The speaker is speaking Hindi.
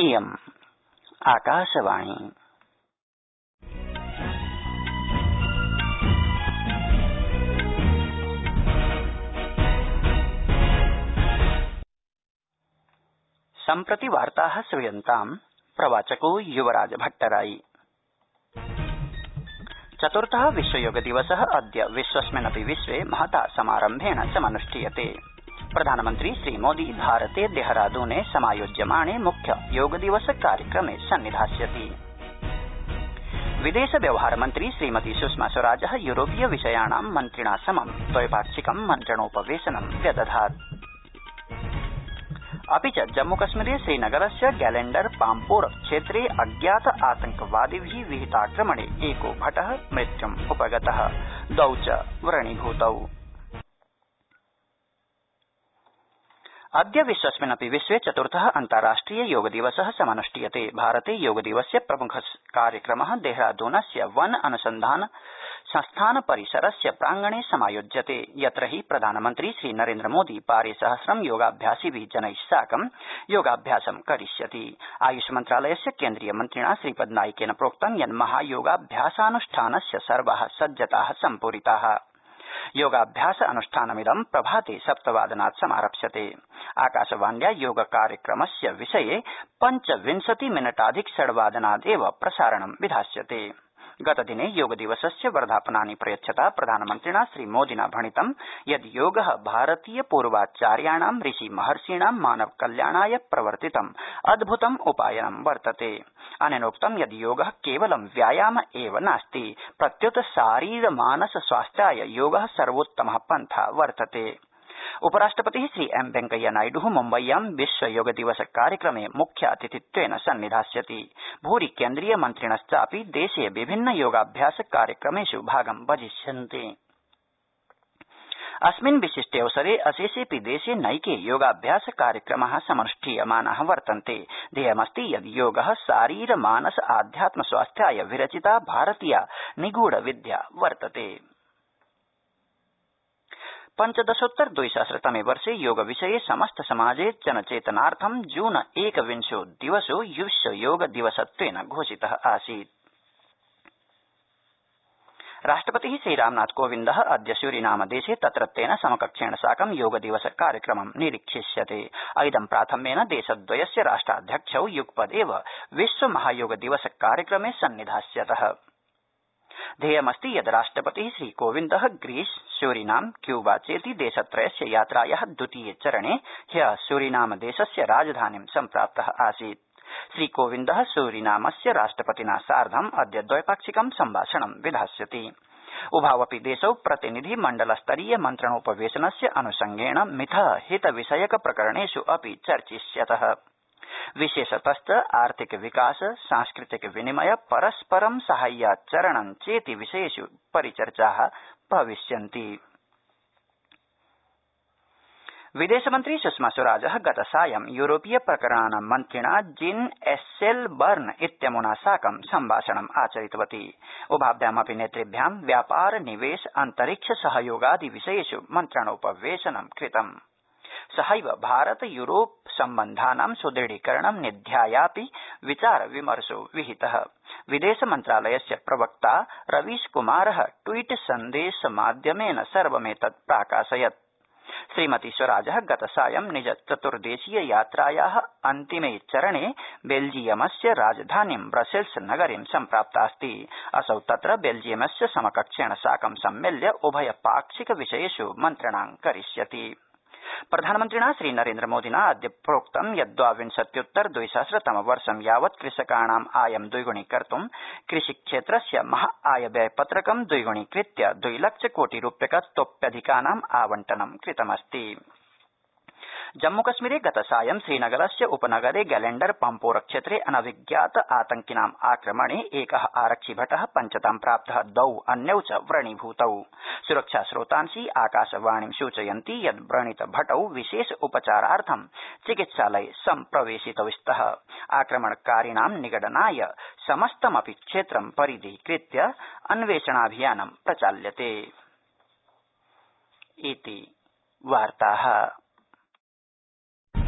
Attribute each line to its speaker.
Speaker 1: इयम् आकाशवाणी। सम्प्रति वार्ता श्रूयन्ताम्, प्रवाचको युवराज भट्टराई। चतुर्थ विश्व योग दिवस अद्य विश्वस्मिन्नपि विश्वे महता समारम्भेण समनुष्ठीयते। प्रधानमन्त्री श्रीमोदी भारते देहरादूने समायोज्यमाणे मुख्य योग दिवस कार्यक्रमे सन्निधास्यति। विदेश व्यवहार मन्त्री श्रीमती सुषमा स्वराज यूरोपीय विषयाणां मन्त्रिणा समं द्वैपाक्षिकं मन्त्रणोपवेशनं व्यदधात्। अपि च जम्मूकश्मीरे श्रीनगरस्य गैलेण्डर पाम्पोर क्षेत्रे अज्ञात आतंकवादिभि विहिताक्रमणे एको भट मृत्युमुपगत द्वौ च व्रणीभूतौ। अद्य विश्वस्मिन्नपि विश्वे चतुर्थ अन्ताराष्ट्रिय योग दिवस समनुष्ठीयते। भारते योगदिवस्य प्रमुख कार्यक्रम देहरादूनस्य वन अनुसन्धान संस्थान परिसरस्य प्रांगणे समायोज्यते। यत्र हि प्रधानमन्त्री श्रीनरेन्द्रमोदी पारिसहस्रं योगाभ्यासिभि जनै साकं योगाभ्यासं करिष्यति। आयुष मन्त्रालयस्य केंद्रीय मन्त्रिणा श्रीपदनाइकेन प्रोक्तं यत् सर्वा सज्जता सम्पूरिता। योगाभ्यास अनुष्ठानमिदं प्रभाते सप्तवादनात् समारप्स्यते। आकाशवाण्या योग कार्यक्रमस्य विषये पञ्चविंशति मिनटाधिक षड्वादनादेव प्रसारणं विधास्यते। गतदिने योगदिवसस्य वर्धापनानि प्रयच्छता प्रधानमन्त्रिणा श्रीमोदिना भणितं यत् योग भारतीय पूर्वाचार्याणां ऋषि महर्षीणां मानव कल्याणाय प्रवर्तितं अद्भुतम् उपायनं वर्तते। अनेनोक्तं यत् योग केवलं व्यायाम एव नास्ति, प्रत्युत शारीर मानस स्वास्थ्याय योग सर्वोत्तम पन्था वर्तते। उपराष्ट्रपति श्री एम वेंकैया नायड् मुम्बय्यां विश्व योग दिवस कार्यक्रमे मुख्यातिथित्वेन सन्निधास्यति। भूरि केंद्रीय मन्त्रिणश्चापि देशे विभिन्न योगाभ्यास कार्यक्रमेष् भागं भजिष्यन्ति। अस्मिन् विशिष्टेऽवसरे अशेषेऽपि देशे नैके योगाभ्यास कार्यक्रमा समनुष्ठीयमाना वर्तन्ते। ध्येयमस्ति यत् योग शारीर मानस आध्यात्म स्वास्थ्याय विरचिता भारतीया निगूढ विद्या वर्तते। पञ्चदशोत्तर द्विसहस्रतमे वर्षे योग विषये समस्त समाजे जनचेतनार्थं जून एकविंशो दिवसो विश्व योग दिवसत्वेन घोषित आसीत्। राष्ट्रपति श्रीरामनाथ कोविन्द अद्य सूरीनाम देशे तत्रत्येन समकक्षेण साकं योग दिवस कार्यक्रमं निरीक्षिष्यते। ऐदं प्राथम्येन देशद्वयस्य राष्ट्राध्यक्षौ युगपदेव विश्व महायोग दिवस कार्यक्रमे सन्निधास्यतः। ध्येयमस्ति यत् राष्ट्रपति श्रीकोविन्द ग्रीस सूरीनाम क्यूबा चेति देशत्रयस्य यात्राया द्वितीये चरणे ह्य सूरीनाम देशस्य राजधानीं सम्प्राप्त आसीत्। श्रीकोविन्द सूरीनामस्य राष्ट्रपतिना सार्धम् अद्य द्वैपाक्षिकं सम्भाषणं विधास्यति। उभावपि देशौ प्रतिनिधि मण्डल स्तरीय मन्त्रणोपवेशनस्य अनुषंगेण मिथ हित विषयक प्रकरणेष् अपि चर्चिष्यतः। विशेषतश्च आर्थिक विकास, सांस्कृतिक विनिमय, परस्परं साहाय्याचरणं चेति विषयेष् परिचर्चा भविष्यन्ति। विदेशमन्त्री सुषमा स्वराज गतसायं यूरोपीय प्रकरणानां मन्त्रिणा जीन एस्सेलबर्न इत्यमुना साकं सम्भाषणम् आचरितवती। उभाभ्यामपि नेतृभ्यां व्यापार, निवेश, अन्तरिक्ष सहयोगादि विषयेष् मन्त्रणोपवेशनं कृतम्। सहैव भारत यूरोप सम्बन्धानां सुदृढीकरणं निध्यायापि विचार विमर्शो विहित। विदेश मन्त्रालयस्य प्रवक्ता रवीश कुमार ट्वीट संदेश माध्यमेन सर्वमेतत् प्राकाशयत्। श्रीमती स्वराज गतसायं निज चतुर्देशीय यात्राया अन्तिमे चरणे बेल्जियमस्य राजधानीं ब्रसेल्स नगरीं सम्प्राप्तास्ति। असौ तत्र बेल्जियमस्य समकक्षेण साकं सम्मिल्य उभय पाक्षिक विषयेष् मन्त्रणां करिष्यति। प्रधानमन्त्रिणा श्रीनरेन्द्रमोदिना अद्य प्रोक्तं यत् द्वाविंशत्युत्तर द्विसहस्रतम वर्ष यावत् कृषकाणाम् आयं द्विग्णीकर्त् कृषिक्षेत्रस्य महा आय व्यय पत्रकं द्विगुणीकृत्य द्विलक्ष कोटि रूप्यकतोप्यधिकानाम् आवंटनं कृतमस्ति। जम्मूकश्मीरे गतसायं श्रीनगरस्य उपनगरे गैलेण्डर पम्पोर क्षेत्रे अनभिज्ञात आतंकिनाम् आक्रमणे एक आरक्षिभट पञ्चतां प्राप्त द्वौ अन्यौ च व्रणीभूतौ। सुरक्षास्रोतांसि आकाशवाणीं सूचयन्ति यत् व्रणितभटौ विशेष उपचारार्थं चिकित्सालये सम्प्रवेशितौ स्तः आक्रमणकारिणां निगडनाय समस्तमपि क्षेत्रं परिधीकृत्य अन्वेषणाभियानं प्रचाल्यते।